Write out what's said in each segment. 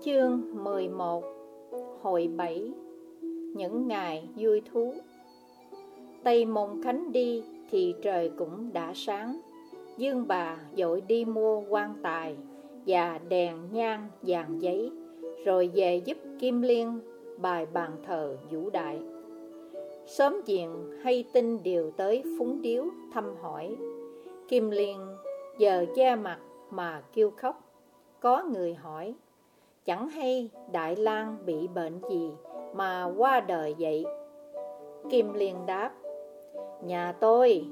Chương 11 Hội 7 Những ngày vui thú. Tây Môn Khánh đi thì trời cũng đã sáng. Dương bà dội đi mua quan tài Và đèn nhang vàng giấy, Rồi về giúp Kim Liên bài bàn thờ vũ đại. Sớm diện hay tin điều tới phúng điếu thăm hỏi. Kim Liên giờ che mặt mà kêu khóc. Có người hỏi Chẳng hay Đại lang bị bệnh gì mà qua đời vậy? Kim Liên đáp, Nhà tôi,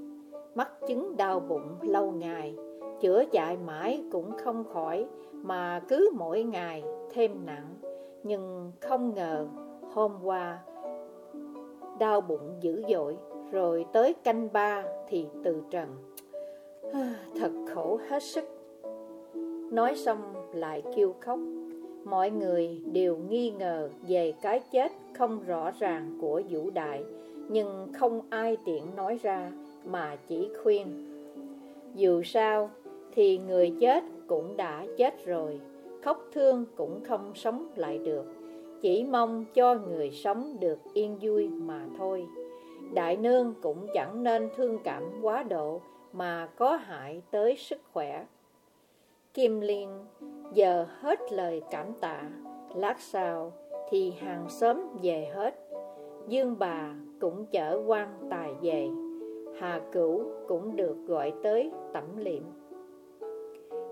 mắc chứng đau bụng lâu ngày, Chữa chạy mãi cũng không khỏi Mà cứ mỗi ngày thêm nặng. Nhưng không ngờ hôm qua Đau bụng dữ dội, Rồi tới canh ba thì từ trần. Thật khổ hết sức. Nói xong lại kêu khóc. Mọi người đều nghi ngờ về cái chết không rõ ràng của Vũ Đại, Nhưng không ai tiện nói ra mà chỉ khuyên. Dù sao, thì người chết cũng đã chết rồi, Khóc thương cũng không sống lại được. Chỉ mong cho người sống được yên vui mà thôi. Đại nương cũng chẳng nên thương cảm quá độ Mà có hại tới sức khỏe. Kim Liên giờ hết lời cảm tạ, Lát sau thì hàng xóm về hết. Dương bà cũng chở quan tài về, Hà cửu cũng được gọi tới tẩm liệm.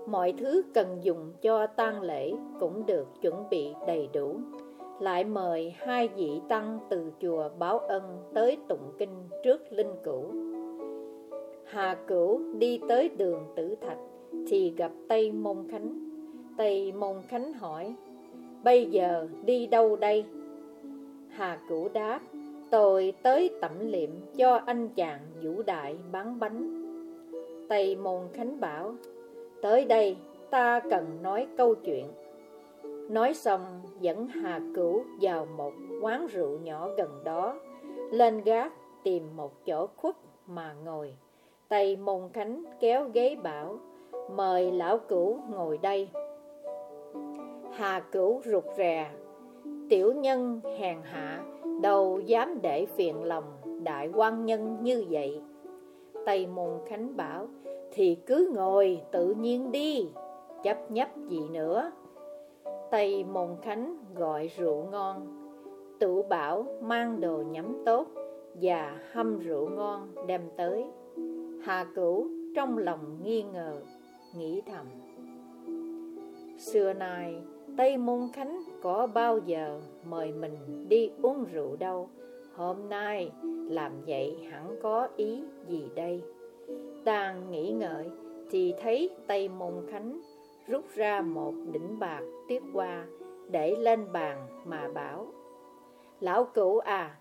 Mọi thứ cần dùng cho tang lễ cũng được chuẩn bị đầy đủ. Lại mời hai vị tăng từ chùa Báo Ân tới tụng kinh trước linh cửu. Hà cửu đi tới đường tử thạch thì gặp Tây Môn Khánh. Tây Môn Khánh hỏi, bây giờ đi đâu đây? Hà Cửu đáp, tôi tới tẩm liệm cho anh chàng vũ đại bán bánh. Tây Môn Khánh bảo, tới đây ta cần nói câu chuyện. Nói xong dẫn Hà Cửu vào một quán rượu nhỏ gần đó, lên gác tìm một chỗ khuất mà ngồi. Tây Môn Khánh kéo ghế bảo, Mời lão cửu ngồi đây. Hà cửu rụt rè. Tiểu nhân hèn hạ, Đâu dám để phiền lòng Đại quan nhân như vậy. Tây môn khánh bảo, Thì cứ ngồi, tự nhiên đi. Chấp nhấp gì nữa. Tây môn khánh gọi rượu ngon. Tự bảo mang đồ nhắm tốt Và hâm rượu ngon đem tới. Hà cửu trong lòng nghi ngờ nghĩ thầm. Xưa nay Tây Môn Khánh có bao giờ mời mình đi uống rượu đâu. Hôm nay làm vậy hẳn có ý gì đây? Đang nghĩ ngợi thì thấy Tây Môn Khánh rút ra một đỉnh bạc tiết qua Để lên bàn mà bảo Lão cửu à,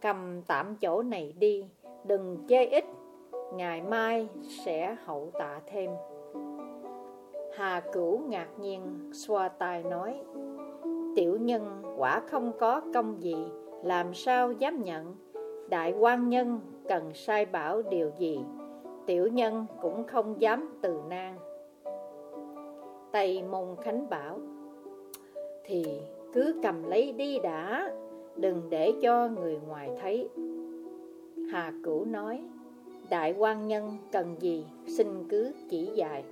cầm tạm chỗ này đi, đừng chê ít Ngày mai sẽ hậu tạ thêm. Hà Cửu ngạc nhiên, xoa tay nói, Tiểu nhân quả không có công gì, Làm sao dám nhận? Đại quan nhân cần sai bảo điều gì? Tiểu nhân cũng không dám từ nan. Tây Môn Khánh bảo, Thì cứ cầm lấy đi đã, Đừng để cho người ngoài thấy. Hà Cửu nói, Đại quan nhân cần gì Xin cứ chỉ dạy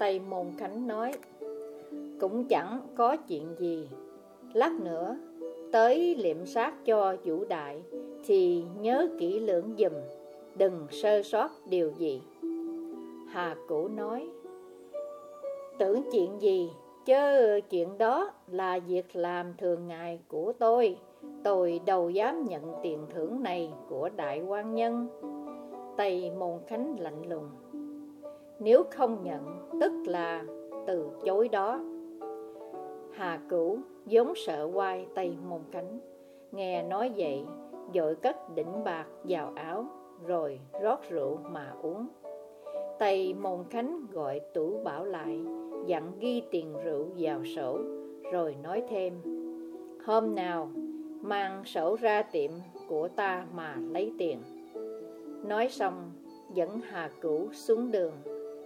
Tây Môn Khánh nói, Cũng chẳng có chuyện gì. Lát nữa, Tới liệm sát cho vũ đại Thì nhớ kỹ lưỡng dùm Đừng sơ sót điều gì. Hà Cũ nói, Tưởng chuyện gì? Chớ chuyện đó là việc làm thường ngày của tôi. Tôi đâu dám nhận tiền thưởng này của đại quan nhân. Tây Môn Khánh lạnh lùng nếu không nhận, tức là từ chối đó. Hà cửu giống sợ quay tay môn cánh. Nghe nói vậy, Dội cất đỉnh bạc vào áo, Rồi rót rượu mà uống. Tây môn khánh gọi tủ bảo lại, Dặn ghi tiền rượu vào sổ, Rồi nói thêm, Hôm nào mang sổ ra tiệm của ta mà lấy tiền. Nói xong, dẫn Hà Cửu xuống đường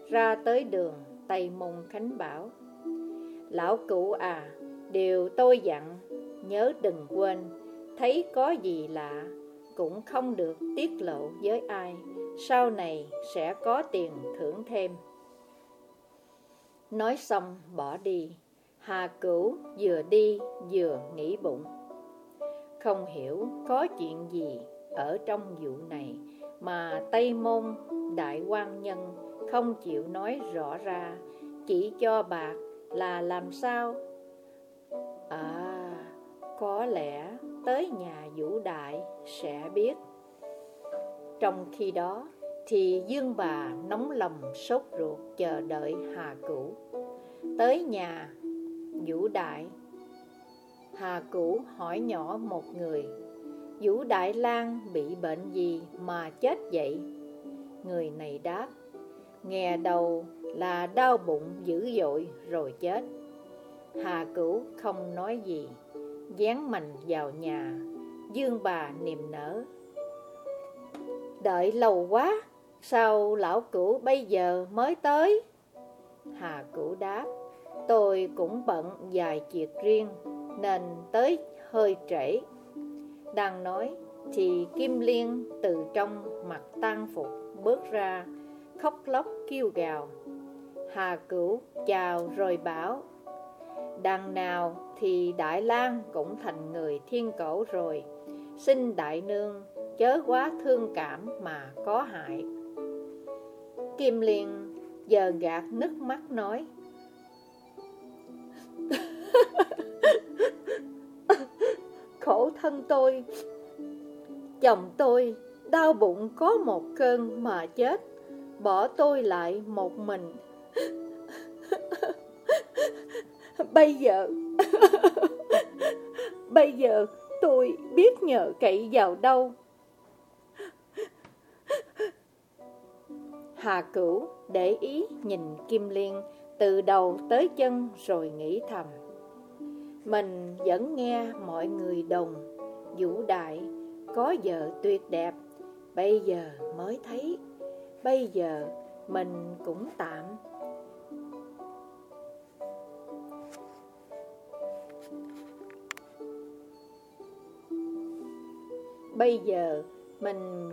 ra tới đường Tây Môn Khánh Bảo Lão cụ à, điều tôi dặn, nhớ đừng quên, thấy có gì lạ, cũng không được tiết lộ với ai, sau này sẽ có tiền thưởng thêm. Nói xong bỏ đi, Hà Cửu vừa đi vừa nghĩ bụng. Không hiểu có chuyện gì ở trong vụ này mà Tây Môn Đại quan Nhân không chịu nói rõ ra, chỉ cho bạc là làm sao? À, có lẽ tới nhà Vũ Đại sẽ biết. Trong khi đó, thì Dương bà nóng lòng sốt ruột chờ đợi Hà Cửu. Tới nhà Vũ Đại, Hà Cửu hỏi nhỏ một người, Vũ Đại Lang bị bệnh gì mà chết vậy? Người này đáp, nghe đầu là đau bụng dữ dội rồi chết. Hà Cửu không nói gì, dán mình vào nhà, Dương bà niềm nở. Đợi lâu quá, sao lão cửu bây giờ mới tới? Hà Cửu đáp, tôi cũng bận vài việc riêng nên tới hơi trễ. Đang nói thì Kim Liên từ trong mặt tan phục bước ra, khóc lóc kêu gào. Hà Cửu chào rồi bảo, đằng nào thì Đại lang cũng thành người thiên cổ rồi, xin Đại Nương chớ quá thương cảm mà có hại. Kim Liên giờ gạt nước mắt nói, Khổ thân tôi Chồng tôi đau bụng có một cơn mà chết Bỏ tôi lại một mình. Bây giờ Bây giờ tôi biết nhờ cậy vào đâu. Hà Cửu để ý nhìn Kim Liên từ đầu tới chân rồi nghĩ thầm. Mình vẫn nghe mọi người đồng Vũ đại có vợ tuyệt đẹp, Bây giờ mới thấy Bây giờ mình cũng tạm. Bây giờ mình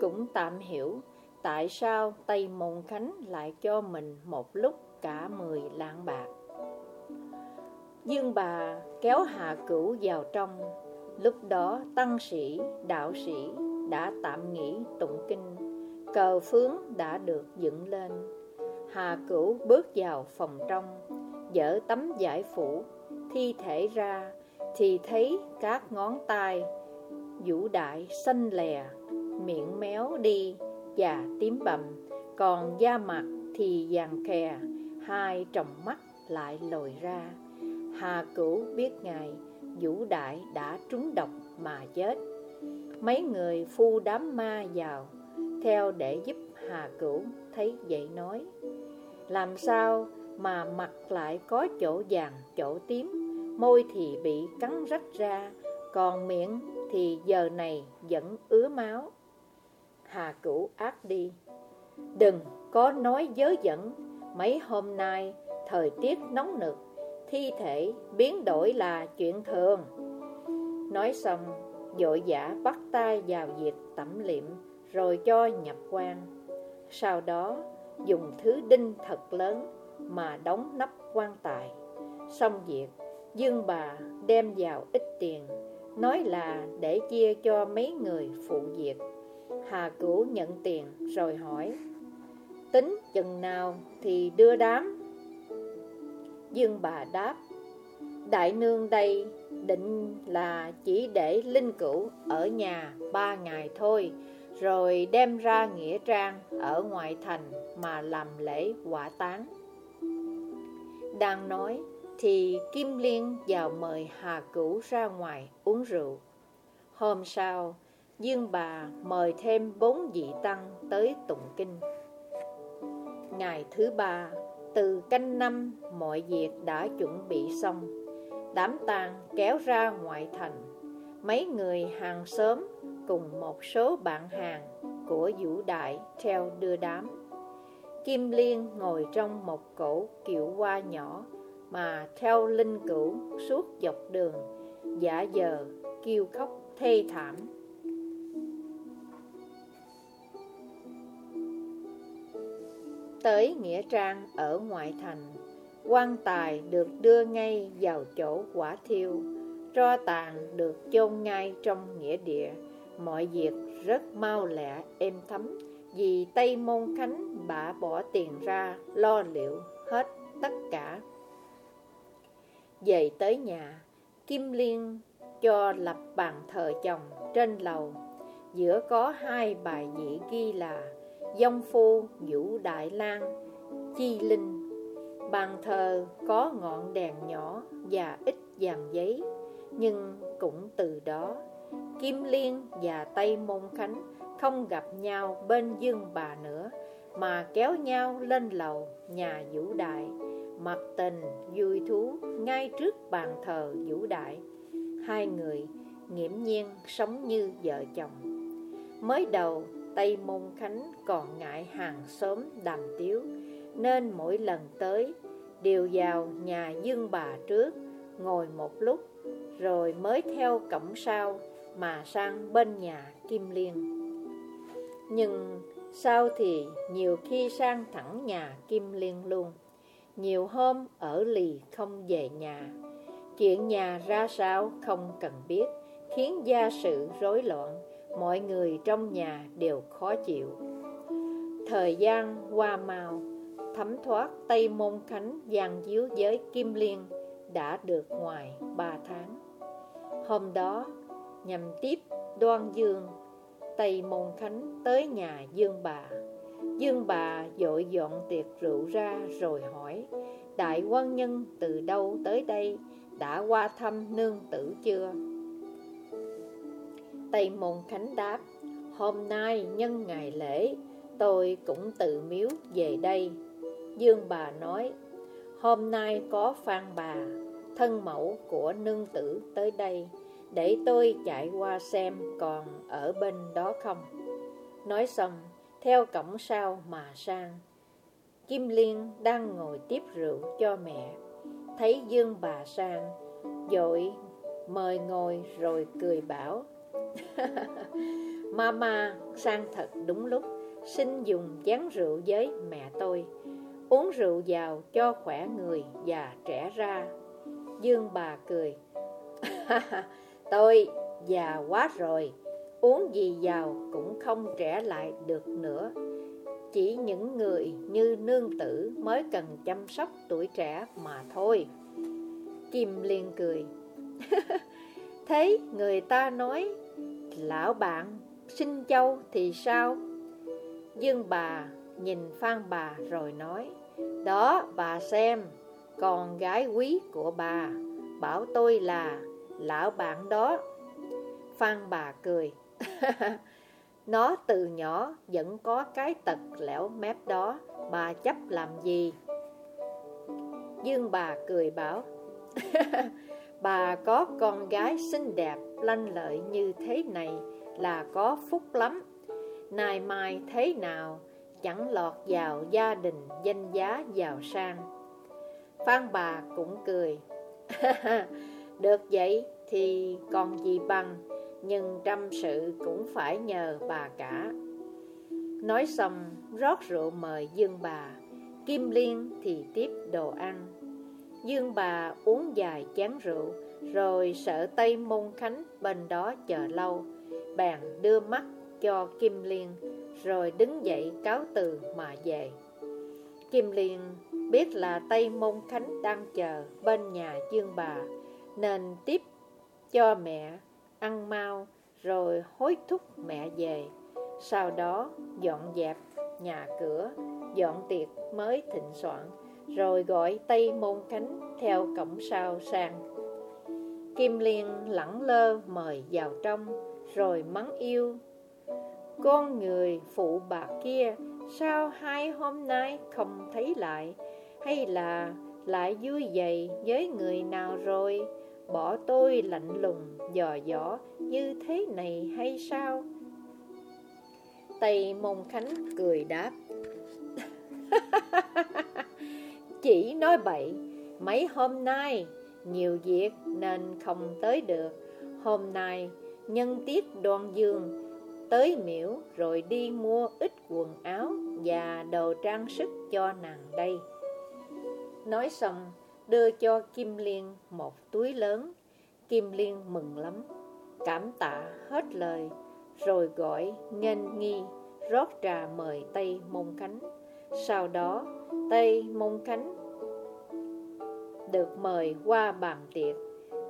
cũng tạm hiểu Tại sao Tây Môn Khánh lại cho mình một lúc cả mười lạng bạc. Dương bà kéo Hạ Cửu vào trong. Lúc đó tăng sĩ, đạo sĩ đã tạm nghỉ tụng kinh. Cờ phướng đã được dựng lên. Hà Cửu bước vào phòng trong Dỡ tấm giải phủ, Thi thể ra Thì thấy các ngón tay Vũ đại xanh lè, Miệng méo đi Và tím bầm, Còn da mặt thì vàng khè Hai tròng mắt lại lồi ra. Hà Cửu biết ngài, Vũ Đại đã trúng độc mà chết. Mấy người phu đám ma vào theo để giúp Hà Cửu thấy vậy nói Làm sao mà mặt lại có chỗ vàng chỗ tím Môi thì bị cắn rách ra Còn miệng thì giờ này vẫn ứa máu Hà Cửu ác đi Đừng có nói dớ dẫn Mấy hôm nay thời tiết nóng nực thi thể biến đổi là chuyện thường. Nói xong, dội giả bắt tay vào việc tẩm liệm rồi cho nhập quan. Sau đó, dùng thứ đinh thật lớn mà đóng nắp quan tài. Xong việc, Dương bà đem vào ít tiền, nói là để chia cho mấy người phụ việc. Hà Cửu nhận tiền rồi hỏi, tính chừng nào thì đưa đám Dương bà đáp Đại nương đây định là chỉ để linh cửu ở nhà ba ngày thôi rồi đem ra nghĩa trang ở ngoại thành mà làm lễ quả táng Đang nói, thì Kim Liên vào mời Hà Cửu ra ngoài uống rượu. Hôm sau, Dương bà mời thêm bốn vị tăng tới tụng kinh. Ngày thứ ba, từ canh năm, mọi việc đã chuẩn bị xong. Đám tang kéo ra ngoại thành. Mấy người hàng xóm cùng một số bạn hàng của Vũ Đại theo đưa đám. Kim Liên ngồi trong một cổ kiệu hoa nhỏ mà theo linh cửu suốt dọc đường, giả giờ kêu khóc thê thảm. Tới nghĩa trang ở ngoại thành, quan tài được đưa ngay vào chỗ quả thiêu tro tàn được chôn ngay trong nghĩa địa. Mọi việc rất mau lẹ, êm thấm. Vì tây môn khánh bả bỏ tiền ra, lo liệu hết tất cả. Về tới nhà, kim liên cho lập bàn thờ chồng trên lầu. Giữa có hai bài vị ghi là dông phu vũ đại lang, chi linh. Bàn thờ có ngọn đèn nhỏ và ít vàng giấy nhưng cũng từ đó, kim liên và tây môn khánh không gặp nhau bên dương bà nữa, mà kéo nhau lên lầu nhà vũ đại mặt tình vui thú ngay trước bàn thờ vũ đại. Hai người nghiễm nhiên sống như vợ chồng. Mới đầu, tây môn khánh còn ngại hàng xóm đàm tiếu, nên mỗi lần tới, đều vào nhà dương bà trước, ngồi một lúc rồi mới theo cổng sau mà sang bên nhà kim liên. Nhưng sau thì nhiều khi sang thẳng nhà kim liên luôn. Nhiều hôm ở lì không về nhà. Chuyện nhà ra sao không cần biết, Khiến gia sự rối loạn. Mọi người trong nhà đều khó chịu. Thời gian qua mau, Thấm thoát Tây Môn Khánh giang díu với Kim Liên. Đã được ngoài ba tháng. Hôm đó, nhằm tiếp đoan dương, Tây Môn Khánh tới nhà Dương bà. Dương bà dội dọn tiệc rượu ra rồi hỏi, Đại quan nhân từ đâu tới đây? Đã qua thăm nương tử chưa? Tây Môn Khánh đáp, Hôm nay nhân ngày lễ, Tôi cũng tự miếu về đây. Dương bà nói, Hôm nay có Phan bà Thân mẫu của nương tử tới đây Để tôi chạy qua xem còn ở bên đó không. Nói xong, Theo cổng sau mà sang, Kim Liên đang ngồi tiếp rượu cho mẹ. Thấy Dương bà sang, Dội mời ngồi rồi cười bảo, Mama, sang thật đúng lúc, Xin dùng chén rượu với mẹ tôi. Uống rượu vào cho khỏe người và trẻ ra. Dương bà cười. Tôi già quá rồi, Uống gì vào cũng không trẻ lại được nữa. Chỉ những người như nương tử mới cần chăm sóc tuổi trẻ mà thôi. Kim liền cười. cười. Thế người ta nói, Lão bạn, sinh châu thì sao? Dương bà nhìn Phan bà rồi nói, Đó, bà xem. Con gái quý của bà, Bảo tôi là Lão bạn đó. Phan bà cười. Nó từ nhỏ vẫn có cái tật lẻo mép đó, Bà chấp làm gì? Dương bà cười bảo. Bà có con gái xinh đẹp, Lanh lợi như thế này Là có phúc lắm. Nay mai thế nào, Chẳng lọt vào gia đình Danh giá giàu sang. Phan bà cũng cười. Được vậy thì còn gì bằng nhưng trăm sự cũng phải nhờ bà cả. Nói xong, rót rượu mời Dương bà, Kim Liên thì tiếp đồ ăn. Dương bà uống dài chén rượu, rồi sợ Tây Môn Khánh bên đó chờ lâu, bèn đưa mắt cho Kim Liên, rồi đứng dậy cáo từ mà về. Kim Liên biết là Tây Môn Khánh đang chờ bên nhà Dương bà, nên tiếp cho mẹ ăn mau, rồi hối thúc mẹ về. Sau đó dọn dẹp nhà cửa, dọn tiệc mới thịnh soạn, rồi gọi Tây Môn Khánh theo cổng sau sang. Kim Liên lẳng lơ mời vào trong, rồi mắng yêu. Con người phụ bà kia, sao hai hôm nay không thấy lại, hay là lại vui dày với người nào rồi? Bỏ tôi lạnh lùng, dò dỏ như thế này hay sao? Tây Môn Khánh cười đáp Chỉ nói bậy Mấy hôm nay Nhiều việc nên không tới được Hôm nay nhân tiết đoan dương Tới miễu rồi đi mua ít quần áo Và đồ trang sức cho nàng đây Nói xong đưa cho Kim Liên một túi lớn Kim Liên mừng lắm Cảm tạ hết lời Rồi gọi nghênh nghi rót trà mời Tây Môn Khánh. Sau đó, Tây Môn Khánh được mời qua bàn tiệc.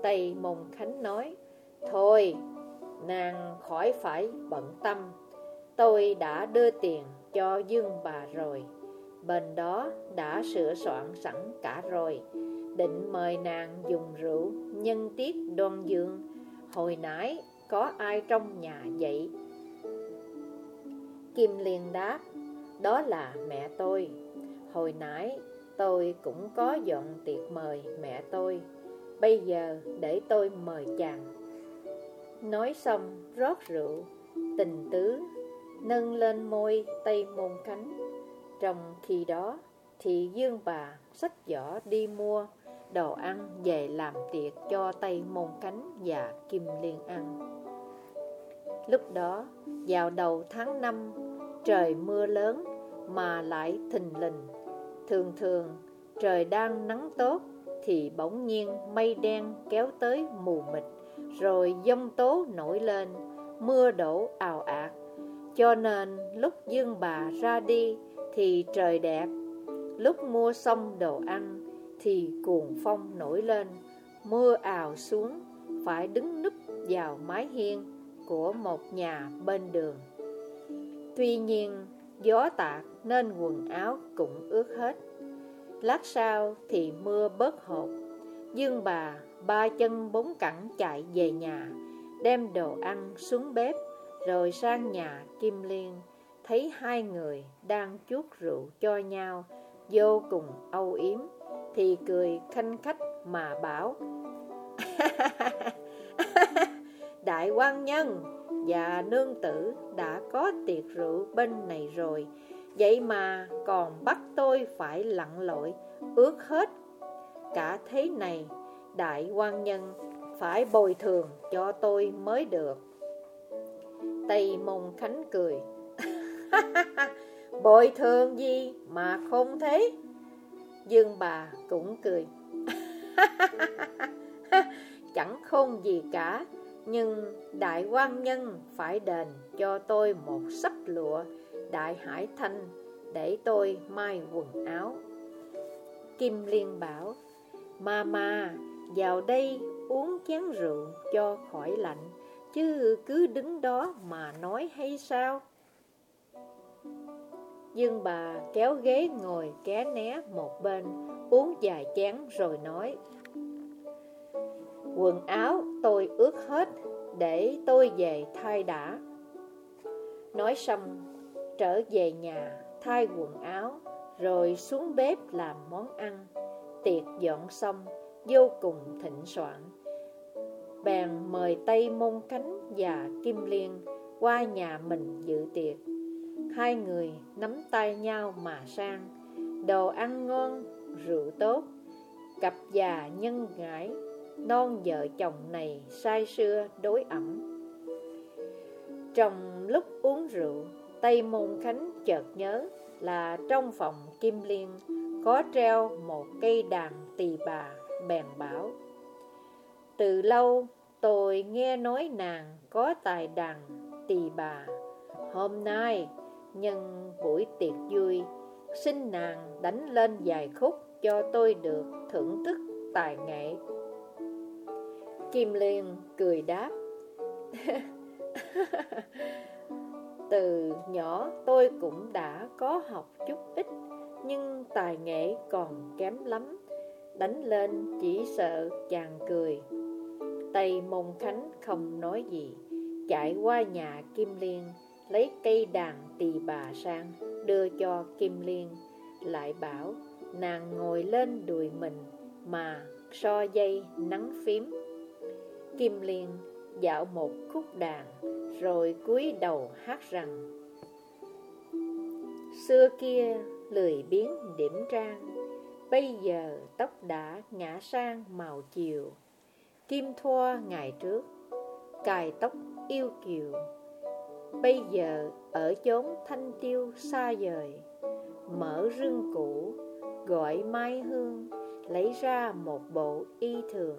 Tây Môn Khánh nói, Thôi, nàng khỏi phải bận tâm. Tôi đã đưa tiền cho Dương bà rồi. Bên đó đã sửa soạn sẵn cả rồi. Định mời nàng dùng rượu, nhân tiết đoan dương. Hồi nãy có ai trong nhà vậy? Kim liền đáp, Đó là mẹ tôi Hồi nãy tôi cũng có dọn tiệc mời mẹ tôi Bây giờ để tôi mời chàng Nói xong rót rượu, Tình tứ Nâng lên môi tây môn cánh trong khi đó Thì Dương bà sách giỏ đi mua Đồ ăn về làm tiệc cho Tây Môn Cánh và Kim Liên ăn Lúc đó, vào đầu tháng 5, trời mưa lớn mà lại thình lình. Thường thường, trời đang nắng tốt thì bỗng nhiên mây đen kéo tới mù mịt, rồi giông tố nổi lên, mưa đổ ào ạt. Cho nên lúc dương bà ra đi thì trời đẹp, lúc mua xong đồ ăn thì cuồng phong nổi lên, mưa ào xuống, phải đứng núp vào mái hiên của một nhà bên đường. Tuy nhiên, gió tạt nên quần áo cũng ướt hết. Lát sau thì mưa bớt hột. Dương bà ba chân bốn cẳng chạy về nhà, đem đồ ăn xuống bếp, rồi sang nhà Kim Liên, thấy hai người đang chuốt rượu cho nhau, vô cùng âu yếm, thì cười khanh khách mà bảo Đại quan nhân và nương tử đã có tiệc rượu bên này rồi Vậy mà còn bắt tôi phải lặn lội ướt hết Cả thế này đại quan nhân phải bồi thường cho tôi mới được Tây Môn Khánh cười. Bồi thường gì mà không thế Dương bà cũng cười Chẳng không gì cả nhưng đại quan nhân phải đền cho tôi một sắp lụa đại hải thanh để tôi mai quần áo. Kim Liên bảo, Mama, vào đây uống chén rượu cho khỏi lạnh, chứ cứ đứng đó mà nói hay sao? Dương bà kéo ghế ngồi ké né một bên, uống vài chén rồi nói, Quần áo tôi ướt hết Để tôi về thay đã. Nói xong Trở về nhà Thay quần áo Rồi xuống bếp làm món ăn. Tiệc dọn xong Vô cùng thịnh soạn. Bèn mời Tây Môn Cánh và Kim Liên Qua nhà mình dự tiệc. Hai người nắm tay nhau mà sang Đồ ăn ngon, rượu tốt Cặp già nhân ngãi non vợ chồng này say sưa đối ẩm. Trong lúc uống rượu, Tây Môn Khánh chợt nhớ là trong phòng Kim Liên có treo một cây đàn tỳ bà bèn bảo. Từ lâu tôi nghe nói nàng có tài đàn tỳ bà. Hôm nay, nhân buổi tiệc vui, xin nàng đánh lên vài khúc cho tôi được thưởng thức tài nghệ. Kim Liên cười đáp. Từ nhỏ tôi cũng đã có học chút ít Nhưng tài nghệ còn kém lắm. Đánh lên chỉ sợ chàng cười. Tây Môn Khánh không nói gì Chạy qua nhà Kim Liên Lấy cây đàn tỳ bà sang, Đưa cho Kim Liên, Lại bảo, nàng ngồi lên đùi mình Mà so dây nắng phím. Kim Liên dạo một khúc đàn, Rồi cúi đầu hát rằng, Xưa kia lười biến điểm trang, Bây giờ tóc đã ngã sang màu chiều. Kim thoa ngày trước, Cài tóc yêu kiều Bây giờ ở chốn thanh tiêu xa vời, Mở rương cũ, Gọi mai hương, Lấy ra một bộ y thường,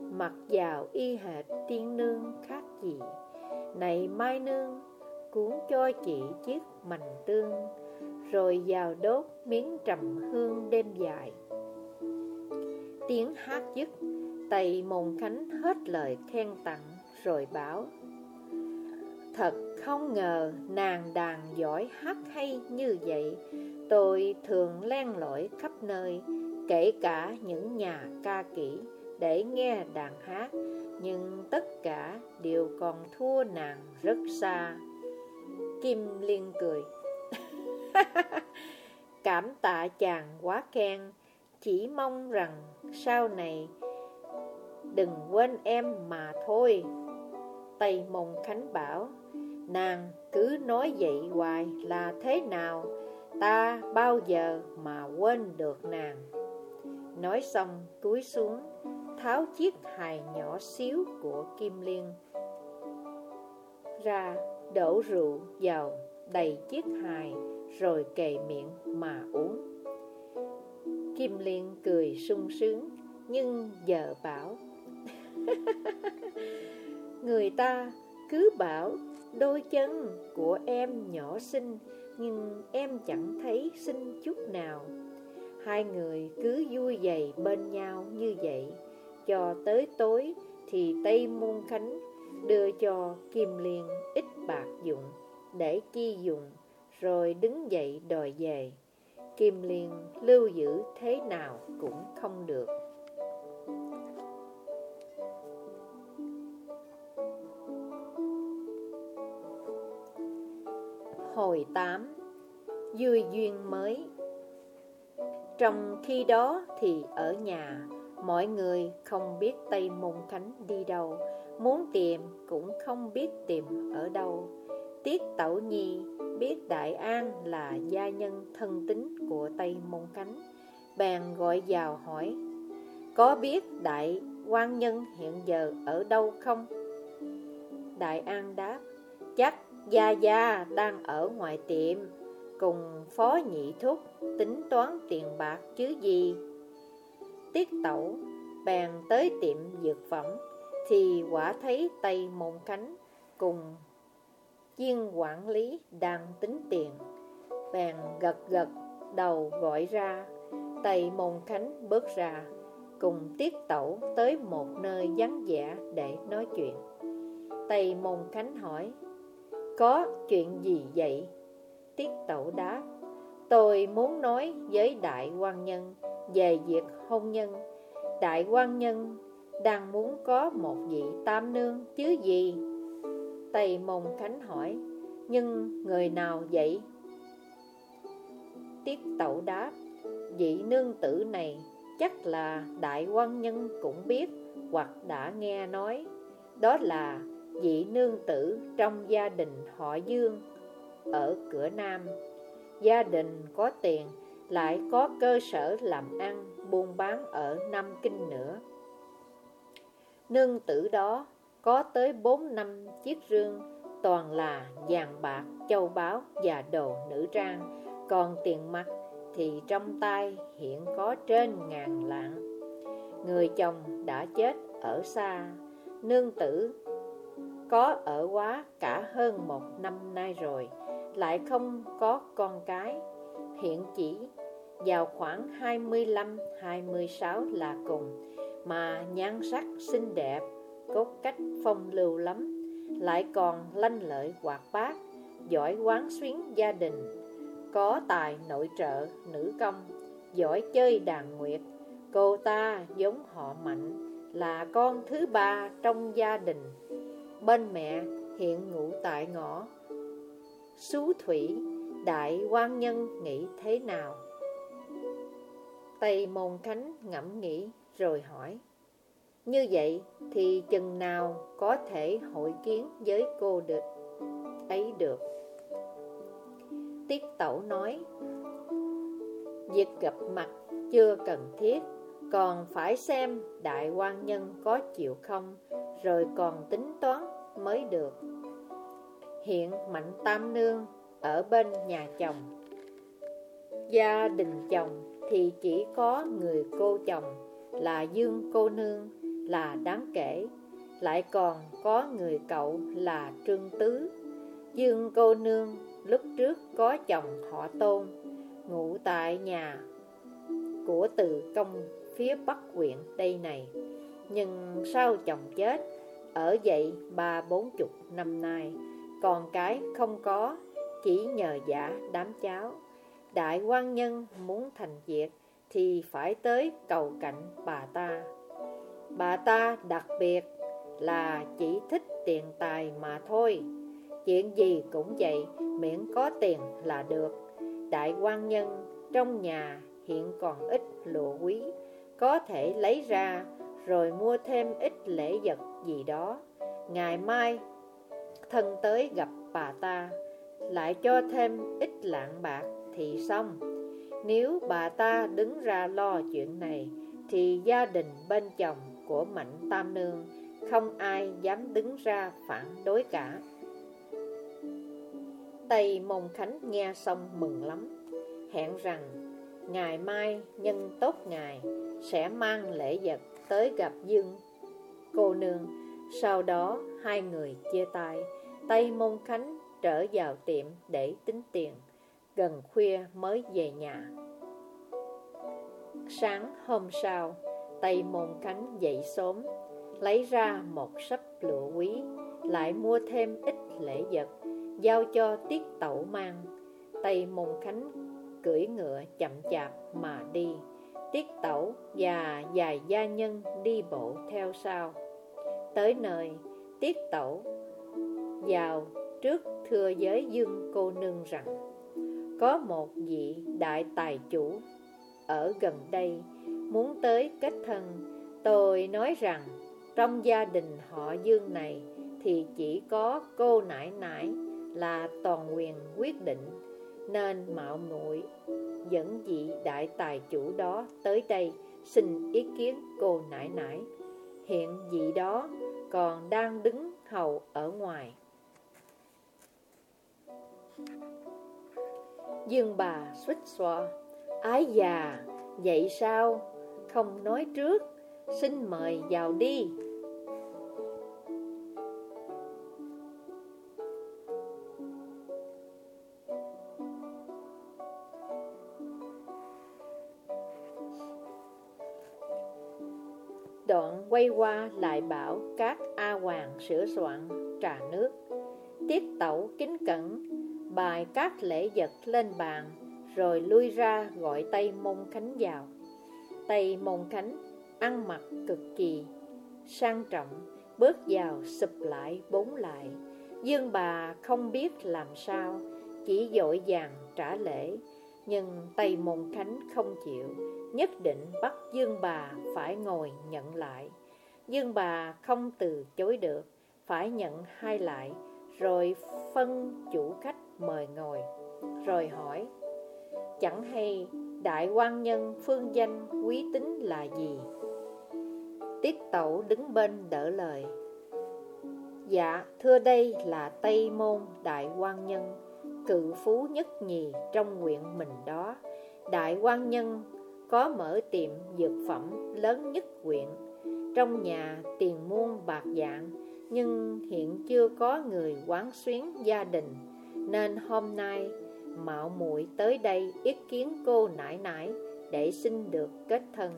Mặc vào y hệt tiên nương khác gì. Này mai nương, Cuốn cho chị chiếc mành tương, Rồi vào đốt miếng trầm hương đêm dài. Tiếng hát dứt, Tây Môn Khánh hết lời khen tặng, Rồi bảo Thật không ngờ nàng đàn giỏi hát hay như vậy. Tôi thường len lỏi khắp nơi, Kể cả những nhà ca kỹ để nghe đàn hát, Nhưng tất cả đều còn thua nàng rất xa. Kim Liên cười. cười Cảm tạ chàng quá khen, Chỉ mong rằng sau này Đừng quên em mà thôi. Tây Mông Khánh bảo Nàng cứ nói vậy hoài là thế nào? Ta bao giờ mà quên được nàng? Nói xong, túi xuống, Tháo chiếc hài nhỏ xíu của Kim Liên Ra, đổ rượu vào, đầy chiếc hài, Rồi kề miệng mà uống. Kim Liên cười sung sướng, Nhưng giờ bảo, Người ta cứ bảo đôi chân của em nhỏ xinh, Nhưng em chẳng thấy xinh chút nào. Hai người cứ vui dày bên nhau như vậy. Cho tới tối thì Tây Môn Khánh đưa cho Kim Liên ít bạc dụng Để chi dùng, Rồi đứng dậy đòi về. Kim Liên lưu giữ thế nào cũng không được. 18 Vui duyên mới Trong khi đó thì ở nhà, Mọi người không biết Tây Môn Khánh đi đâu, Muốn tìm cũng không biết tìm ở đâu Tiết Tẩu Nhi biết Đại An là gia nhân thân tín của Tây Môn Khánh Bèn gọi vào hỏi, Có biết Đại quan Nhân hiện giờ ở đâu không? Đại An đáp, Chắc Gia Gia đang ở ngoài tiệm, Cùng phó nhị thúc tính toán tiền bạc chứ gì. Tiết tẩu bèn tới tiệm dược phẩm, Thì quả thấy tay môn cánh cùng viên quản lý đang tính tiền. Bèn gật gật đầu gọi ra, Tây Môn Khánh bước ra, Cùng Tiết Tẩu tới một nơi vắng vẻ để nói chuyện. Tây Môn Khánh hỏi có chuyện gì vậy? Tiết tẩu đáp, Tôi muốn nói với đại quan nhân về việc hôn nhân Đại quan nhân đang muốn có một vị tam nương chứ gì? Tây Mông Khánh hỏi, Nhưng người nào vậy? Tiết tẩu đáp, Vị nương tử này chắc là đại quan nhân cũng biết Hoặc đã nghe nói Đó là vị nương tử trong gia đình họ Dương ở cửa Nam. Gia đình có tiền lại có cơ sở làm ăn buôn bán ở Nam Kinh nữa. Nương tử đó có tới 4 năm chiếc rương toàn là vàng bạc, châu báu và đồ nữ trang, còn tiền mặt thì trong tay hiện có trên ngàn lạng. Người chồng đã chết ở xa, nương tử có ở quá cả hơn một năm nay rồi, lại không có con cái. Hiện chỉ vào khoảng 25-26 là cùng, mà nhan sắc xinh đẹp, cốt cách phong lưu lắm, lại còn lanh lợi hoạt bát, giỏi quán xuyến gia đình, có tài nội trợ, nữ công, giỏi chơi đàn nguyệt. Cô ta giống họ mạnh, là con thứ ba trong gia đình Bên mẹ hiện ngủ tại ngõ. Xú Thủy, Đại quan nhân nghĩ thế nào? Tây Môn Khánh ngẫm nghĩ rồi hỏi. Như vậy thì chừng nào có thể hội kiến với cô được ấy được. Tiết Tẩu nói. Việc gặp mặt chưa cần thiết. Còn phải xem đại quan nhân có chịu không, Rồi còn tính toán mới được. Hiện Mạnh Tam Nương ở bên nhà chồng. Gia đình chồng thì chỉ có người cô chồng, là Dương cô nương là đáng kể. Lại còn có người cậu là Trương Tứ. Dương cô nương lúc trước có chồng họ tôn Ngủ tại nhà của từ công phía bắc huyện tây này. Nhưng sau chồng chết, Ở dậy ba bốn chục năm nay, Còn cái không có, Chỉ nhờ giả đám cháu. Đại quan nhân muốn thành việc Thì phải tới cầu cạnh bà ta. Bà ta đặc biệt là chỉ thích tiền tài mà thôi. Chuyện gì cũng vậy, Miễn có tiền là được. Đại quan nhân trong nhà hiện còn ít lụa quý có thể lấy ra rồi mua thêm ít lễ vật gì đó. Ngày mai, thân tới gặp bà ta, Lại cho thêm ít lạng bạc thì xong. Nếu bà ta đứng ra lo chuyện này, Thì gia đình bên chồng của Mạnh Tam Nương Không ai dám đứng ra phản đối cả. Tây mông Khánh nghe xong mừng lắm, Hẹn rằng, ngày mai nhân tốt ngày sẽ mang lễ vật tới gặp Dương. Cô nương, Sau đó hai người chia tay. Tây Môn Khánh trở vào tiệm để tính tiền. Gần khuya mới về nhà. Sáng hôm sau, Tây Môn Khánh dậy sớm, Lấy ra một sấp lụa quý, Lại mua thêm ít lễ vật, Giao cho tiết tẩu mang. Tây Môn Khánh cưỡi ngựa chậm chạp mà đi. Tiết tẩu và vài gia nhân đi bộ theo sau. Tới nơi, Tiết tẩu vào trước thưa với Dương cô nương rằng, Có một vị đại tài chủ ở gần đây muốn tới kết thân. Tôi nói rằng, trong gia đình họ Dương này thì chỉ có cô nãi nãi là toàn quyền quyết định nên mạo muội dẫn vị đại tài chủ đó tới đây xin ý kiến cô nãi nãi. Hiện vị đó còn đang đứng hầu ở ngoài. Dương bà suýt xoa, Ái già, Vậy sao? Không nói trước, Xin mời vào đi. Quay qua lại bảo các A Hoàng sửa soạn trà nước, Tiết tẩu kính cẩn, Bài các lễ vật lên bàn, Rồi lui ra gọi Tây Môn Khánh vào. Tây Môn Khánh ăn mặc cực kỳ sang trọng, Bước vào sụp lại bốn lại. Dương bà không biết làm sao, Chỉ dội vàng trả lễ, Nhưng Tây Môn Khánh không chịu, Nhất định bắt Dương bà phải ngồi nhận lại. Dương bà không từ chối được, Phải nhận hai lại, Rồi phân chủ khách mời ngồi, Rồi hỏi, Chẳng hay đại quan nhân phương danh quý tính là gì? Tiết tẩu đứng bên đỡ lời Dạ thưa đây là Tây Môn đại quan nhân, Cự phú nhất nhì trong huyện mình đó. Đại quan nhân có mở tiệm dược phẩm lớn nhất huyện trong nhà tiền muôn bạc dạng Nhưng hiện chưa có người quán xuyến gia đình nên hôm nay mạo muội tới đây ý kiến cô nải nải để xin được kết thân.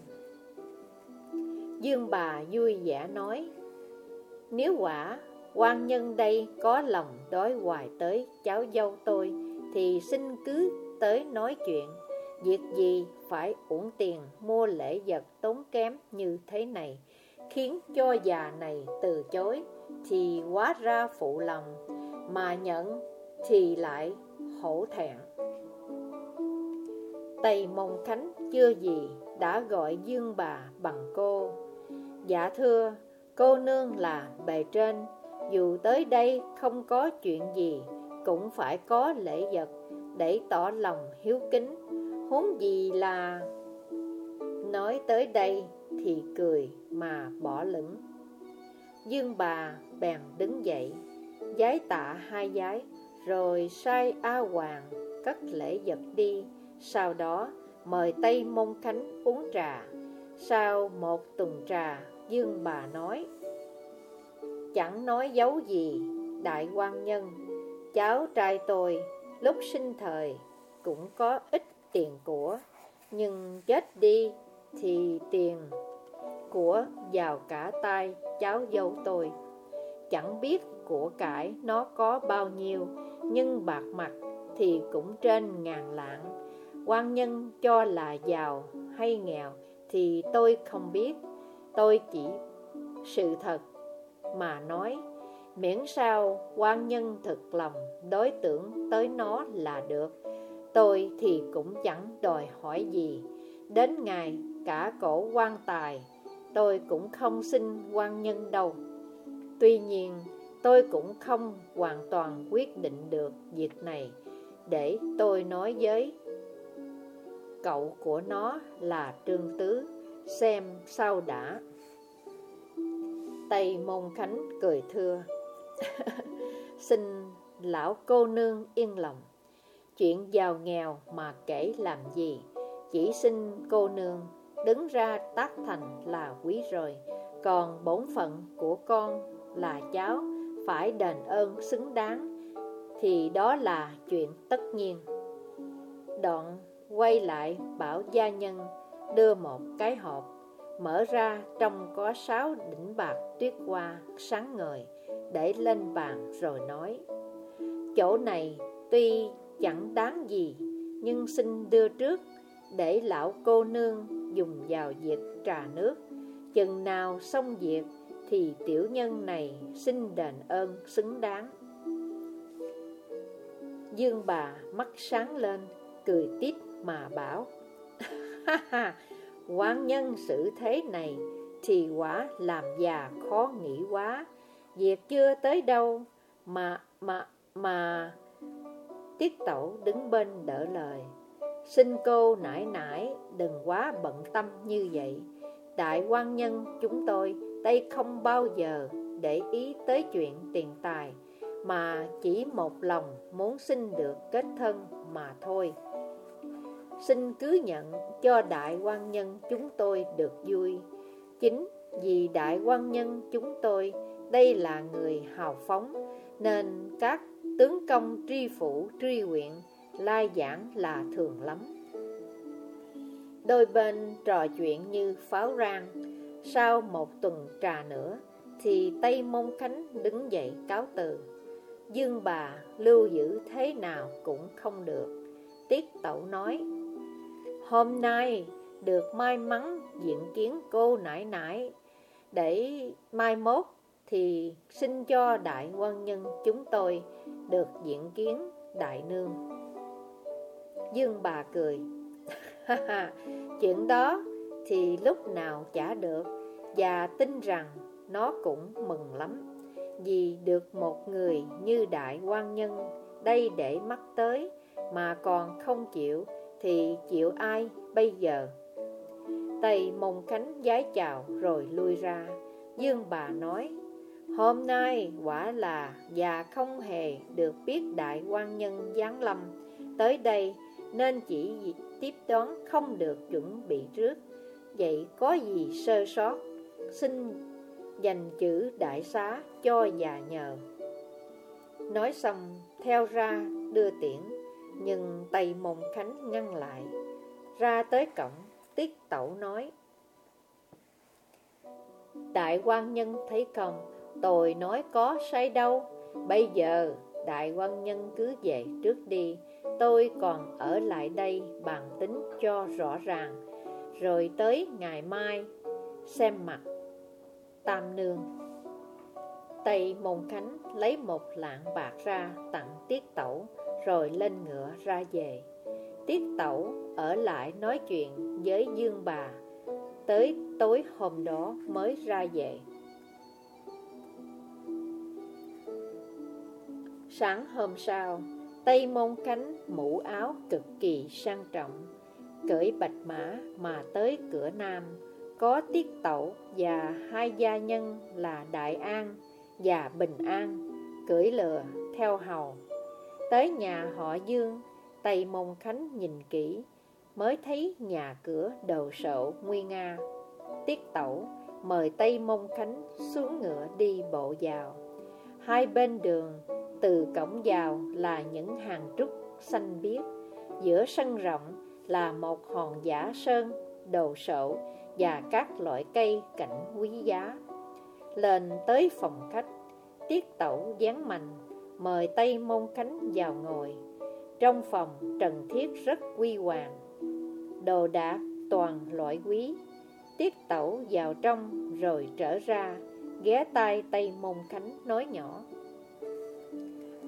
Dương bà vui vẻ nói, nếu quả quan nhân đây có lòng đói hoài tới cháu dâu tôi, thì xin cứ tới nói chuyện. Việc gì phải uổng tiền mua lễ vật tốn kém như thế này, khiến cho già này từ chối, thì quá ra phụ lòng, mà nhận thì lại hổ thẹn. Tây Mông Khánh chưa gì đã gọi Dương bà bằng cô. Dạ thưa, cô nương là bề trên, dù tới đây không có chuyện gì, cũng phải có lễ vật để tỏ lòng hiếu kính. Huống gì là... Nói tới đây thì cười mà bỏ lửng. Dương bà bèn đứng dậy, Giái tạ hai giái, Rồi sai A Hoàng cất lễ vật đi, Sau đó mời Tây Môn Khánh uống trà. Sau một tuần trà, Dương bà nói, Chẳng nói dấu gì, Đại quan nhân. Cháu trai tôi lúc sinh thời Cũng có ít tiền của, Nhưng chết đi thì tiền của vào cả tay cháu dâu tôi. Chẳng biết của cải nó có bao nhiêu, Nhưng bạc mặt thì cũng trên ngàn lạng. Quan nhân cho là giàu hay nghèo Thì tôi không biết. Tôi chỉ sự thật mà nói, Miễn sao quan nhân thực lòng đối tưởng tới nó là được. Tôi thì cũng chẳng đòi hỏi gì. Đến ngày cả cổ quan tài. Tôi cũng không xin quan nhân đâu. Tuy nhiên, tôi cũng không hoàn toàn quyết định được việc này Để tôi nói với cậu của nó là Trương Tứ, Xem sao đã. Tây Môn Khánh cười thưa. Xin lão cô nương yên lòng. Chuyện giàu nghèo mà kể làm gì, Chỉ xin cô nương đứng ra tác thành là quý rồi, Còn bổn phận của con là cháu, Phải đền ơn xứng đáng, Thì đó là chuyện tất nhiên. Đoạn quay lại bảo gia nhân đưa một cái hộp, Mở ra trong có sáu đỉnh bạc tuyết hoa sáng ngời, Để lên bàn rồi nói, Chỗ này tuy chẳng đáng gì, Nhưng xin đưa trước để lão cô nương dùng vào việc trà nước. Chừng nào xong việc Thì tiểu nhân này xin đền ơn xứng đáng. Dương bà mắt sáng lên, Cười tít mà bảo, Ha ha quan nhân xử thế này thì quả làm già khó nghĩ quá. Việc chưa tới đâu mà mà mà. Tiết tẩu đứng bên đỡ lời xin cô nãi nãi đừng quá bận tâm như vậy đại quan nhân chúng tôi đây không bao giờ để ý tới chuyện tiền tài mà chỉ một lòng muốn xin được kết thân mà thôi xin cứ nhận cho đại quan nhân chúng tôi được vui. Chính vì đại quan nhân chúng tôi đây là người hào phóng, nên các tướng công tri phủ tri huyện lai giảng là thường lắm. Đôi bên trò chuyện như pháo rang, sau một tuần trà nữa thì Tây Môn Khánh đứng dậy cáo từ. Dương bà lưu giữ thế nào cũng không được. Tiết Tẩu nói Hôm nay được may mắn diện kiến cô nãi nãi. Để mai mốt thì xin cho đại quan nhân chúng tôi được diện kiến đại nương Dương bà cười. Chuyện đó thì lúc nào chả được Và tin rằng nó cũng mừng lắm Vì được một người như đại quan nhân đây để mắt tới Mà còn không chịu thì chịu ai bây giờ? Tây mông cánh giái chào rồi lui ra. Dương bà nói, hôm nay quả là già không hề được biết đại quan nhân giáng lâm tới đây nên chỉ tiếp đón không được chuẩn bị trước. Vậy có gì sơ sót, xin dành chữ đại xá cho già nhờ. Nói xong, theo ra đưa tiễn nhưng Tây Môn Khánh ngăn lại Ra tới cổng Tiết Tẩu nói Đại quan nhân thấy không Tôi nói có sai đâu Bây giờ đại quan nhân cứ về trước đi Tôi còn ở lại đây bàn tính cho rõ ràng Rồi tới ngày mai Xem mặt Tam Nương Tây Môn Khánh lấy một lạng bạc ra tặng Tiết Tẩu rồi lên ngựa ra về. Tiết Tẩu ở lại nói chuyện với Dương bà, tới tối hôm đó mới ra về. Sáng hôm sau, Tây Mông Khánh mũ áo cực kỳ sang trọng, Cởi bạch mã mà tới cửa nam Có tiết tẩu và hai gia nhân là Đại An và Bình An Cưỡi lừa theo hầu. Tới nhà họ Dương Tây Mông Khánh nhìn kỹ Mới thấy nhà cửa đầu sộ nguy nga. Tiết tẩu mời Tây Mông Khánh xuống ngựa đi bộ vào. Hai bên đường từ cổng vào là những hàng trúc xanh biếc Giữa sân rộng là một hòn giả sơn, đồ sộ và các loại cây cảnh quý giá. Lên tới phòng khách, tiết tẩu dán mạnh, mời Tây Môn Khánh vào ngồi. Trong phòng trần thiết rất quy hoàng, đồ đạc toàn loại quý. Tiết tẩu vào trong rồi trở ra, ghé tay Tây Môn Khánh nói nhỏ.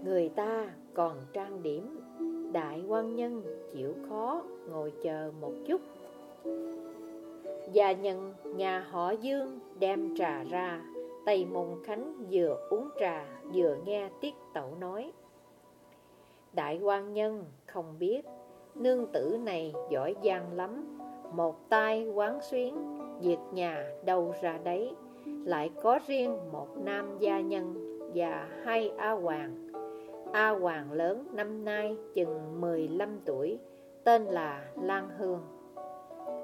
Người ta còn trang điểm. Đại quan nhân chịu khó ngồi chờ một chút. Gia nhân nhà họ Dương đem trà ra. Tây Môn Khánh vừa uống trà, vừa nghe Tiết Tẩu nói. Đại quan nhân không biết, Nương tử này giỏi giang lắm. Một tay quán xuyến, Việc nhà đâu ra đấy. Lại có riêng một nam gia nhân Và hai A Hoàng. A Hoàng lớn năm nay chừng 15 tuổi, tên là Lan Hương.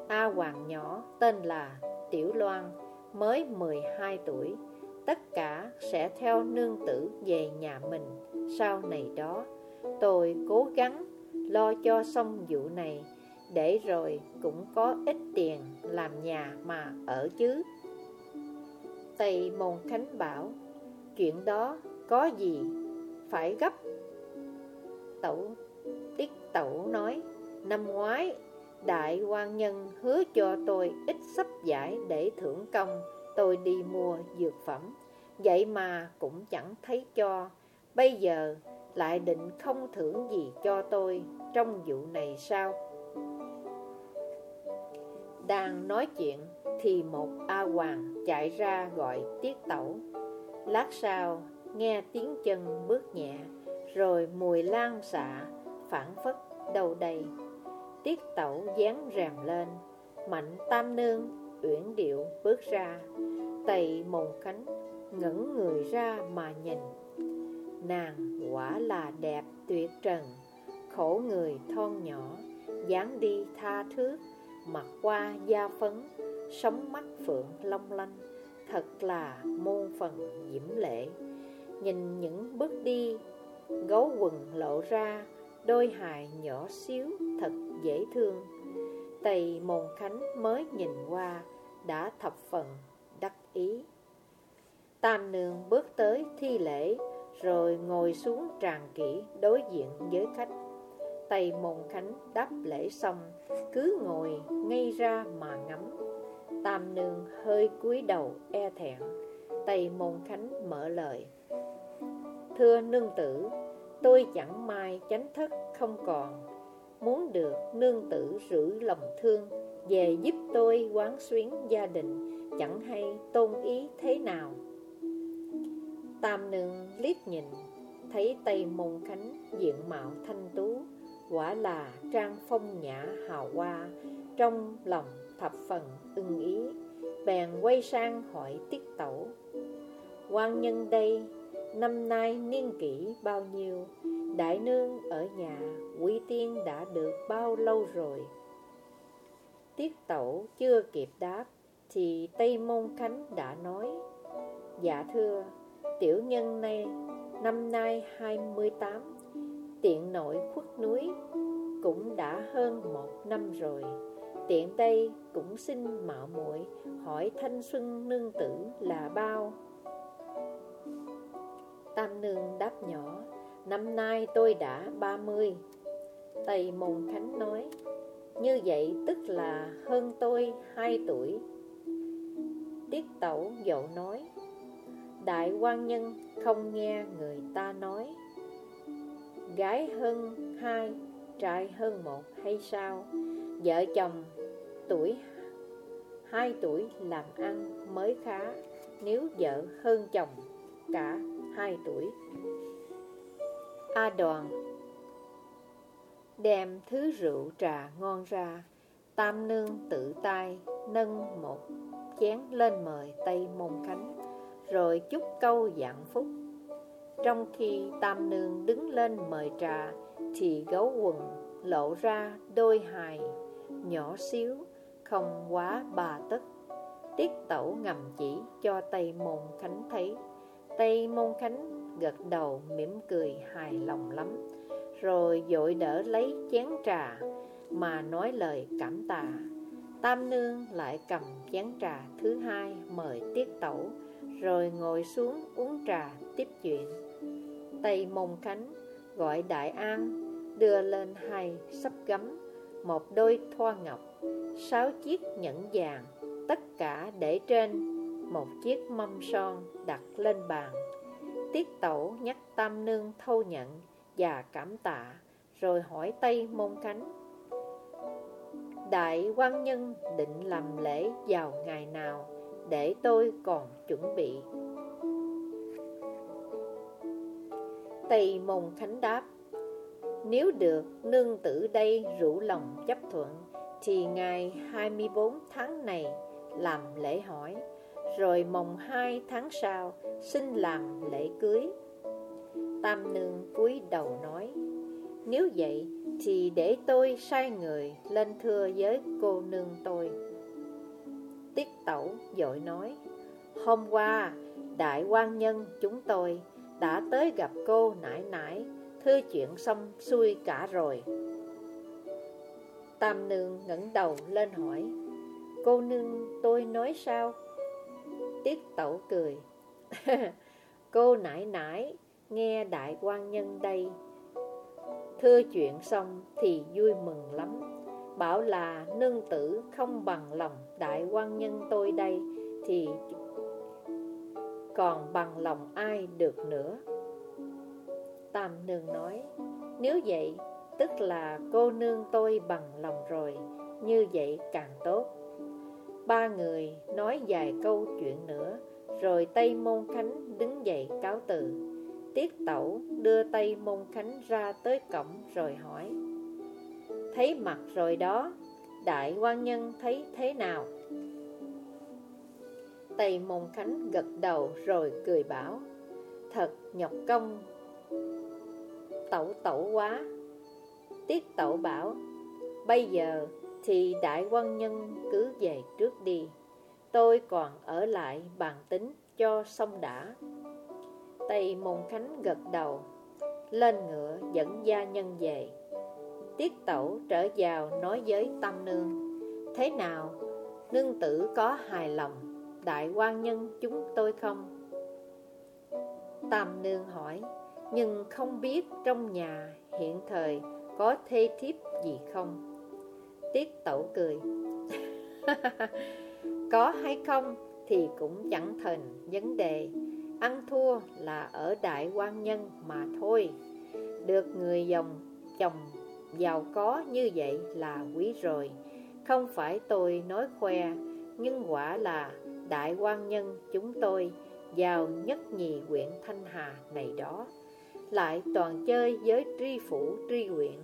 A Hoàng nhỏ tên là Tiểu Loan, mới 12 tuổi. Tất cả sẽ theo nương tử về nhà mình sau này đó. Tôi cố gắng lo cho xong vụ này, để rồi cũng có ít tiền làm nhà mà ở chứ. Tây Môn Khánh bảo, chuyện đó có gì phải gấp. Tẩu, Tiết Tẩu nói, Năm ngoái, Đại quan nhân hứa cho tôi ít sắp giải để thưởng công. Tôi đi mua dược phẩm. Vậy mà cũng chẳng thấy cho. Bây giờ lại định không thưởng gì cho tôi Trong vụ này sao? Đang nói chuyện Thì một A Hoàng chạy ra gọi Tiết Tẩu, Lát sau nghe tiếng chân bước nhẹ, rồi mùi lan xạ, phản phất đầu đầy. Tiết tẩu dán rèm lên, mạnh tam nương, uyển điệu bước ra, tầy mồng cánh, ngẩng người ra mà nhìn. Nàng quả là đẹp tuyệt trần, khổ người thon nhỏ, dáng đi tha thước, mặt qua da phấn, sống mắt phượng long lanh, thật là môn phần diễm lệ. Nhìn những bước đi, Gấu quần lộ ra, Đôi hài nhỏ xíu, Thật dễ thương. Tây Môn Khánh mới nhìn qua, Đã thập phần đắc ý. Tam nương bước tới thi lễ, Rồi ngồi xuống tràn kỹ Đối diện với khách. Tây Môn Khánh đáp lễ xong, Cứ ngồi ngay ra mà ngắm. Tam nương hơi cúi đầu e thẹn. Tây Môn Khánh mở lời. Thưa nương tử, tôi chẳng may chánh thất không còn. Muốn được nương tử giữ lòng thương Về giúp tôi quán xuyến gia đình Chẳng hay tôn ý thế nào. Tam nương liếc nhìn Thấy Tây Môn Khánh diện mạo thanh tú Quả là trang phong nhã hào hoa Trong lòng thập phần ưng ý Bèn quay sang hỏi tiết tẩu quan nhân đây Năm nay niên kỷ bao nhiêu? Đại nương ở nhà Quý tiên đã được bao lâu rồi? Tiết tẩu chưa kịp đáp, Thì Tây Môn Khánh đã nói Dạ thưa, Tiểu nhân này Năm nay 28 Tiện nội khuất núi Cũng đã hơn một năm rồi. Tiện đây cũng xin mạo muội Hỏi thanh xuân nương tử là bao? Tam Nương đáp nhỏ Năm nay tôi đã 30 Tây Môn Khánh nói Như vậy tức là hơn tôi 2 tuổi. Tiết Tẩu dậu nói Đại quan nhân không nghe người ta nói Gái hơn hai, trai hơn một hay sao? Vợ chồng tuổi hai tuổi làm ăn mới khá Nếu vợ hơn chồng cả 2 tuổi. A đoàn Đem thứ rượu trà ngon ra, Tam Nương tự tay nâng một chén lên mời Tây Môn Khánh, Rồi chúc câu dạng phúc. Trong khi Tam Nương đứng lên mời trà, Thì gấu quần lộ ra đôi hài Nhỏ xíu, không quá ba tấc. Tiết tẩu ngầm chỉ cho Tây Môn Khánh thấy. Tây Môn Khánh gật đầu mỉm cười hài lòng lắm. Rồi dội đỡ lấy chén trà Mà nói lời cảm tạ. Tam Nương lại cầm chén trà thứ hai mời Tiết tẩu, Rồi ngồi xuống uống trà tiếp chuyện. Tây Môn Khánh gọi Đại An, Đưa lên hai sắp gấm, Một đôi thoa ngọc, Sáu chiếc nhẫn vàng, tất cả để trên một chiếc mâm son đặt lên bàn. Tiết tẩu nhắc tam nương thâu nhận và cảm tạ, rồi hỏi Tây Môn Khánh. Đại quan nhân định làm lễ vào ngày nào để tôi còn chuẩn bị. Tây Môn Khánh đáp, nếu được nương tử đây rủ lòng chấp thuận, thì ngày 24 tháng này làm lễ hỏi rồi mồng hai tháng sau xin làm lễ cưới. Tam nương cúi đầu nói, Nếu vậy thì để tôi sai người lên thưa với cô nương tôi. Tiết tẩu dội nói, Hôm qua, đại quan nhân chúng tôi đã tới gặp cô nãi nãi Thư chuyện xong xuôi cả rồi. Tam nương ngẩng đầu lên hỏi, Cô nương tôi nói sao? Tiết tẩu cười. Cô nãi nãi, nghe đại quan nhân đây. Thưa chuyện xong thì vui mừng lắm. Bảo là nương tử không bằng lòng đại quan nhân tôi đây Thì còn bằng lòng ai được nữa? Tam nương nói, Nếu vậy, tức là cô nương tôi bằng lòng rồi, Như vậy càng tốt. Ba người nói vài câu chuyện nữa, Rồi Tây Môn Khánh đứng dậy cáo từ Tiết Tẩu đưa Tây Môn Khánh ra tới cổng rồi hỏi, Thấy mặt rồi đó, Đại quan nhân thấy thế nào? Tây Môn Khánh gật đầu rồi cười bảo, Thật nhọc công, Tẩu tẩu quá Tiết tẩu bảo, Bây giờ thì đại quan nhân cứ về trước đi Tôi còn ở lại bàn tính cho xong đã Tây Môn Khánh gật đầu Lên ngựa dẫn gia nhân về Tiết tẩu trở vào nói với Tâm Nương Thế nào, nương tử có hài lòng Đại quan nhân chúng tôi không? Tam Nương hỏi Nhưng không biết trong nhà hiện thời có thê thiếp gì không? Tiết tẩu cười. Có hay không thì cũng chẳng thành vấn đề. Ăn thua là ở đại quan nhân mà thôi. Được người dòng chồng giàu có như vậy là quý rồi. Không phải tôi nói khoe, Nhưng quả là đại quan nhân chúng tôi Giàu nhất nhì huyện Thanh Hà này đó. Lại toàn chơi với tri phủ tri huyện.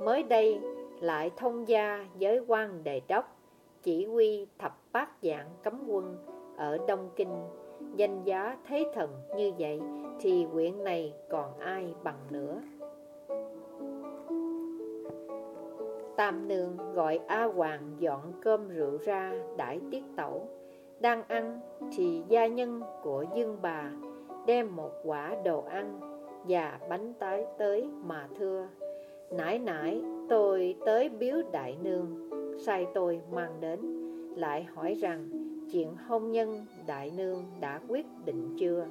Mới đây lại thông gia với quan đề đốc, chỉ huy thập bát dạng cấm quân ở Đông Kinh. Danh giá thế thần như vậy thì quyển này còn ai bằng nữa. Tam Nương gọi A Hoàng dọn cơm rượu ra đãi tiết tẩu. Đang ăn thì gia nhân của Dương bà đem một quả đồ ăn và bánh tái tới mà thưa. Nãy nãy tôi tới biếu đại nương. Sai tôi mang đến, Lại hỏi rằng, Chuyện hôn nhân đại nương đã quyết định chưa?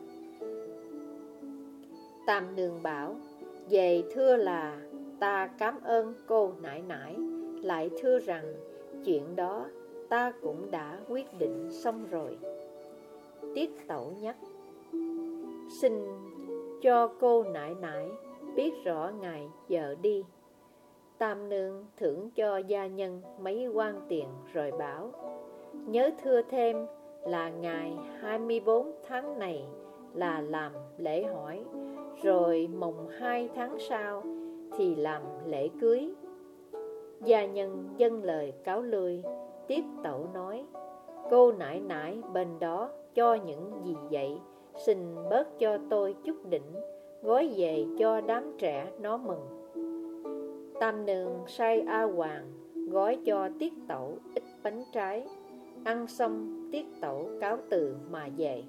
Tam nương bảo, Về thưa là, Ta cảm ơn cô nãi nãi. Lại thưa rằng, Chuyện đó ta cũng đã quyết định xong rồi. Tiết tẩu nhắc, Xin cho cô nãi nãi biết rõ ngày giờ đi. Tam nương thưởng cho gia nhân mấy quan tiền rồi bảo, Nhớ thưa thêm là ngày 24 tháng này là làm lễ hỏi, Rồi mùng 2 tháng sau thì làm lễ cưới. Gia nhân dân lời cáo lui, Tiếp tẩu nói, Cô nãi nãi bên đó cho những gì vậy Xin bớt cho tôi chút đỉnh, Gói về cho đám trẻ nó mừng. Tam nương say A Hoàng Gói cho tiết tẩu ít bánh trái. Ăn xong, tiết tẩu cáo từ mà về.